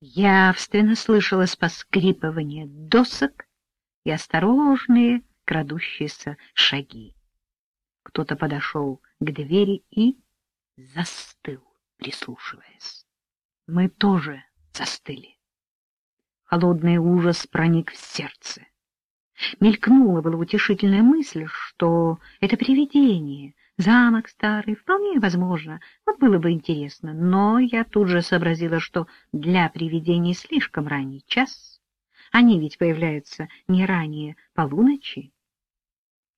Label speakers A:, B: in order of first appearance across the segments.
A: Явственно слышалось поскрипывание досок и осторожные крадущиеся шаги. Кто-то подошел к двери и застыл, прислушиваясь. Мы тоже застыли. Холодный ужас проник в сердце. Мелькнула была утешительная мысль, что это привидение, замок старый, вполне возможно, вот было бы интересно, но я тут же сообразила, что для привидений слишком ранний час, они ведь появляются не ранее полуночи.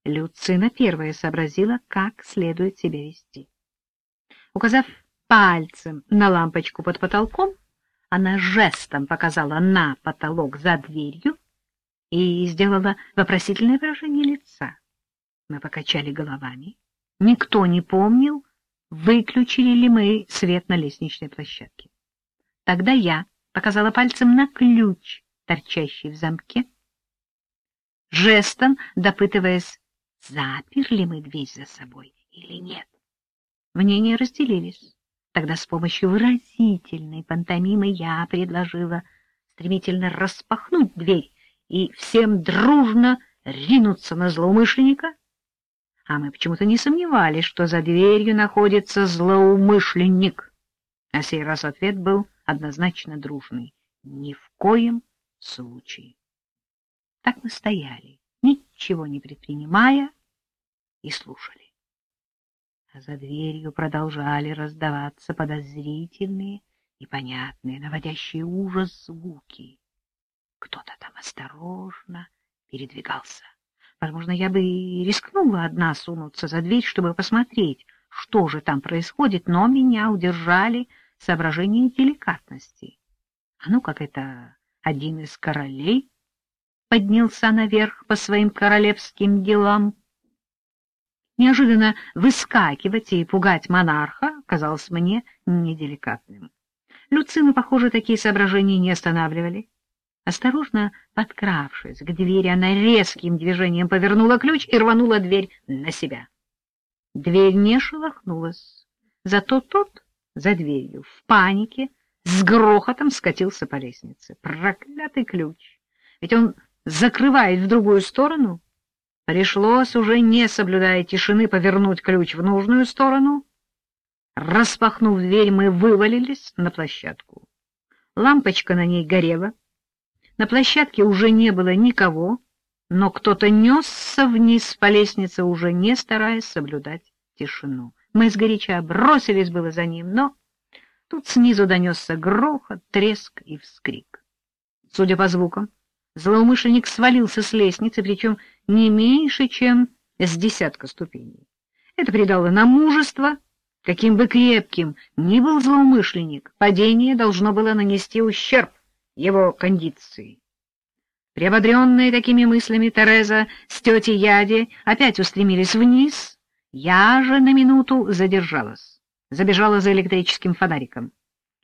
A: Люцина первая сообразила, как следует себя вести. Указав пальцем на лампочку под потолком, она жестом показала на потолок за дверью и сделала вопросительное выражение лица. Мы покачали головами. Никто не помнил, выключили ли мы свет на лестничной площадке. Тогда я показала пальцем на ключ, торчащий в замке, жестом допытываясь, заперли мы дверь за собой или нет. Мнения разделились. Тогда с помощью выразительной пантомимы я предложила стремительно распахнуть дверь и всем дружно ринуться на злоумышленника. А мы почему-то не сомневались, что за дверью находится злоумышленник. А сей раз ответ был однозначно дружный. Ни в коем случае. Так мы стояли, ничего не предпринимая, и слушали а за дверью продолжали раздаваться подозрительные и понятные, наводящие ужас звуки. Кто-то там осторожно передвигался. Возможно, я бы и рискнула одна сунуться за дверь, чтобы посмотреть, что же там происходит, но меня удержали соображения деликатности. А ну, как это один из королей поднялся наверх по своим королевским делам, неожиданно выскакивать и пугать монарха казалось мне неделикатным. Люцину, похоже, такие соображения не останавливали. Осторожно подкравшись к двери, она резким движением повернула ключ и рванула дверь на себя. Дверь не шелохнулась, зато тот за дверью в панике с грохотом скатился по лестнице. Проклятый ключ! Ведь он закрывает в другую сторону. Пришлось, уже не соблюдая тишины, повернуть ключ в нужную сторону. Распахнув дверь, мы вывалились на площадку. Лампочка на ней горела. На площадке уже не было никого, но кто-то несся вниз по лестнице, уже не стараясь соблюдать тишину. Мы сгоряча бросились было за ним, но тут снизу донесся грохот, треск и вскрик. Судя по звукам, злоумышленник свалился с лестницы, причем не меньше, чем с десятка ступеней. Это придало нам мужество. Каким бы крепким ни был злоумышленник, падение должно было нанести ущерб его кондиции. Приободренные такими мыслями, Тереза с тетей Яди опять устремились вниз. Я же на минуту задержалась, забежала за электрическим фонариком.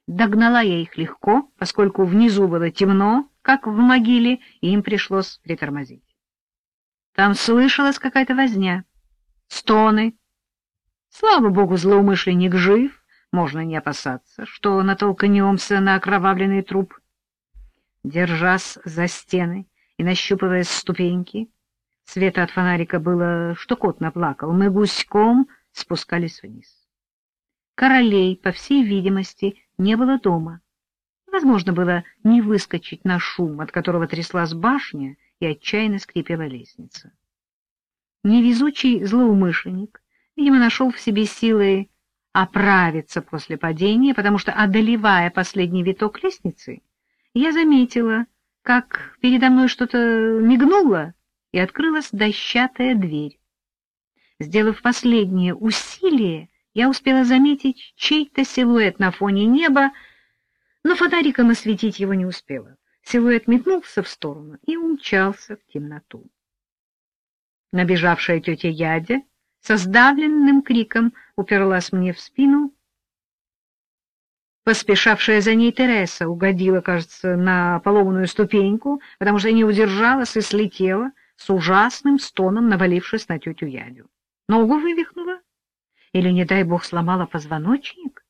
A: Догнала я их легко, поскольку внизу было темно, как в могиле, и им пришлось притормозить. Там слышалась какая-то возня, стоны. Слава богу, злоумышленник жив, можно не опасаться, что натолкнемся на окровавленный труп. Держась за стены и нащупывая ступеньки, света от фонарика было, что кот наплакал, мы гуськом спускались вниз. Королей, по всей видимости, не было дома. Возможно было не выскочить на шум, от которого тряслась башня, и отчаянно скрипела лестница. Невезучий злоумышленник, видимо, нашел в себе силы оправиться после падения, потому что, одолевая последний виток лестницы, я заметила, как передо мной что-то мигнуло, и открылась дощатая дверь. Сделав последнее усилие, я успела заметить чей-то силуэт на фоне неба, но фонариком осветить его не успела. Силуэт метнулся в сторону и умчался в темноту. Набежавшая тетя Ядя со сдавленным криком уперлась мне в спину. Поспешавшая за ней Тереса угодила, кажется, на поломанную ступеньку, потому что не удержалась и слетела с ужасным стоном, навалившись на тетю Ядю. Ногу вывихнула? Или, не дай бог, сломала позвоночник?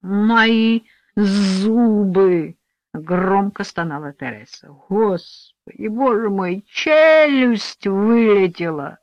A: Мои зубы!» — громко стонала Тереса. «Господи, боже мой, челюсть вылетела!»